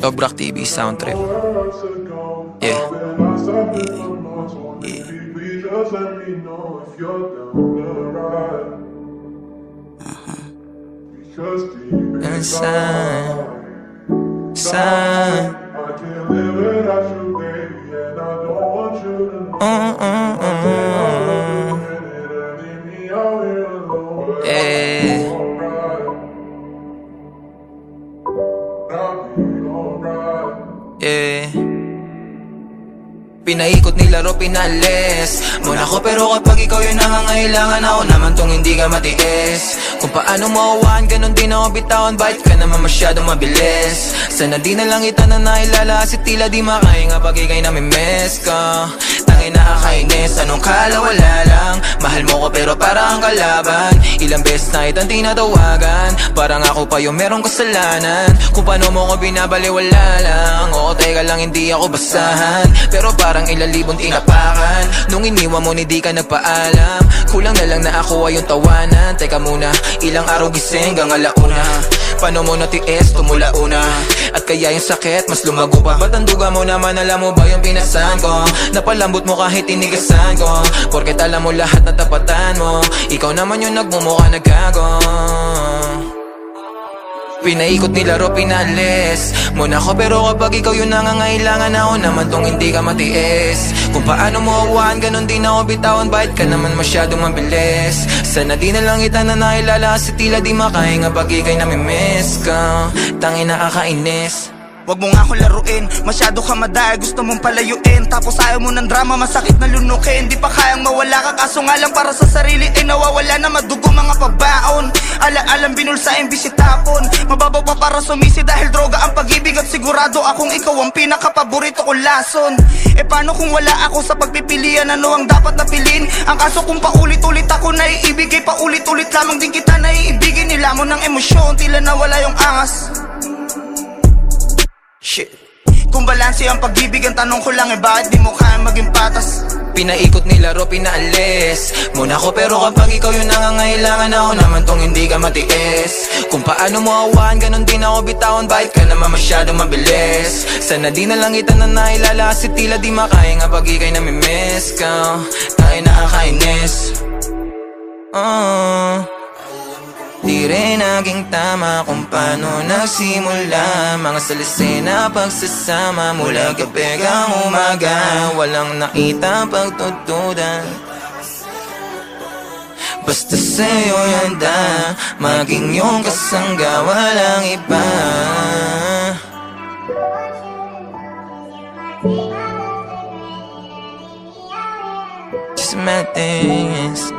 Dobrak TV soundtrack. Yeah. Yeah. yeah. And sign, sign. Uh, uh, uh. Yeah. Yeah. Pinaikot nilaro, pinalis Muna ko pero kapag ikaw yung nangangailangan Ako naman tong hindi ka matiis. Kung paano mawawaan, ganun din ako bitawan. Bakit ka naman masyadong mabilis? Sana di na lang kita na nailala Kasi tila di makahinga pag ikay namimiss ka. Tangin na akainis, anong kala wala lang. Mahal mo ko pero parang kalaban. Ilang beses na itang tinatawagan. Parang ako pa yung merong kasalanan. Kung paano mo ko binabaliwala lang lang hindi ako basahan. Pero parang ilang tinapakan. Nung iniwan mo hindi ka nagpaalam. Kulang na lang na ako ay yung tawanan. Teka muna, ilang araw gising hanggang alauna. Paano mo natiis, tumula una. At kaya yung sakit, mas lumago pa. Ba't ang duga mo naman, alam mo ba yung pinasan ko? Napalambot mo kahit tinigasan ko. Porket alam mo lahat na tapatan mo. Ikaw naman yung nagmumukha nagkago Pinaikot nilaro, pinalis Muna ko pero kapag ikaw yung nangangailangan Ako naman tong hindi ka matiis. Kung paano mo awaan, ganun din ako bitawan. Bakit ka naman masyadong mabilis? Sana di na lang kita na nailala Kasi tila di makahinga pag ikay namimiss ka. Tangin na akainis Wag mo nga akong laruin Masyado ka madaya, gusto mong palayuin. Tapos ayaw mo ng drama, masakit na lunukin. Di pa kayang mawala ka, kaso nga lang para sa sarili Ay nawawala na madugo mga pabaon. Ala-alam binulsain, bisitapon Mababaw pa para sumisi dahil droga ang pag-ibig At sigurado akong ikaw ang pinakapaborito kong lason. E paano kung wala ako sa pagpipilian? Ano ang dapat na pilin? Ang kaso kung paulit-ulit ako naiibigay Paulit-ulit lamang din kita naiibigin Nila mo ng emosyon, tila nawala yung angas Shit Kung balanse ang pag-ibig, ang tanong ko lang eh Bakit di mo kaya maging patas? Pinaikot nilaro, pinaalis. Muna ko pero kapag ikaw yung nangangailangan Ako naman tong hindi ka matiis. Kung paano mo awaan, ganun din ako bitawan. Bakit ka naman masyadong mabilis? Sana di na lang kita na nailala Kasi tila di makahinga pag ikay namimiss ka. Tayo na akainis Oh Di rin naging tama kung paano nagsimula. Mga salisena pagsasama mula gabi hanggang umaga. Walang nakita pagtutudan Basta sa'yo handa Maging yung kasangga walang iba. Just my things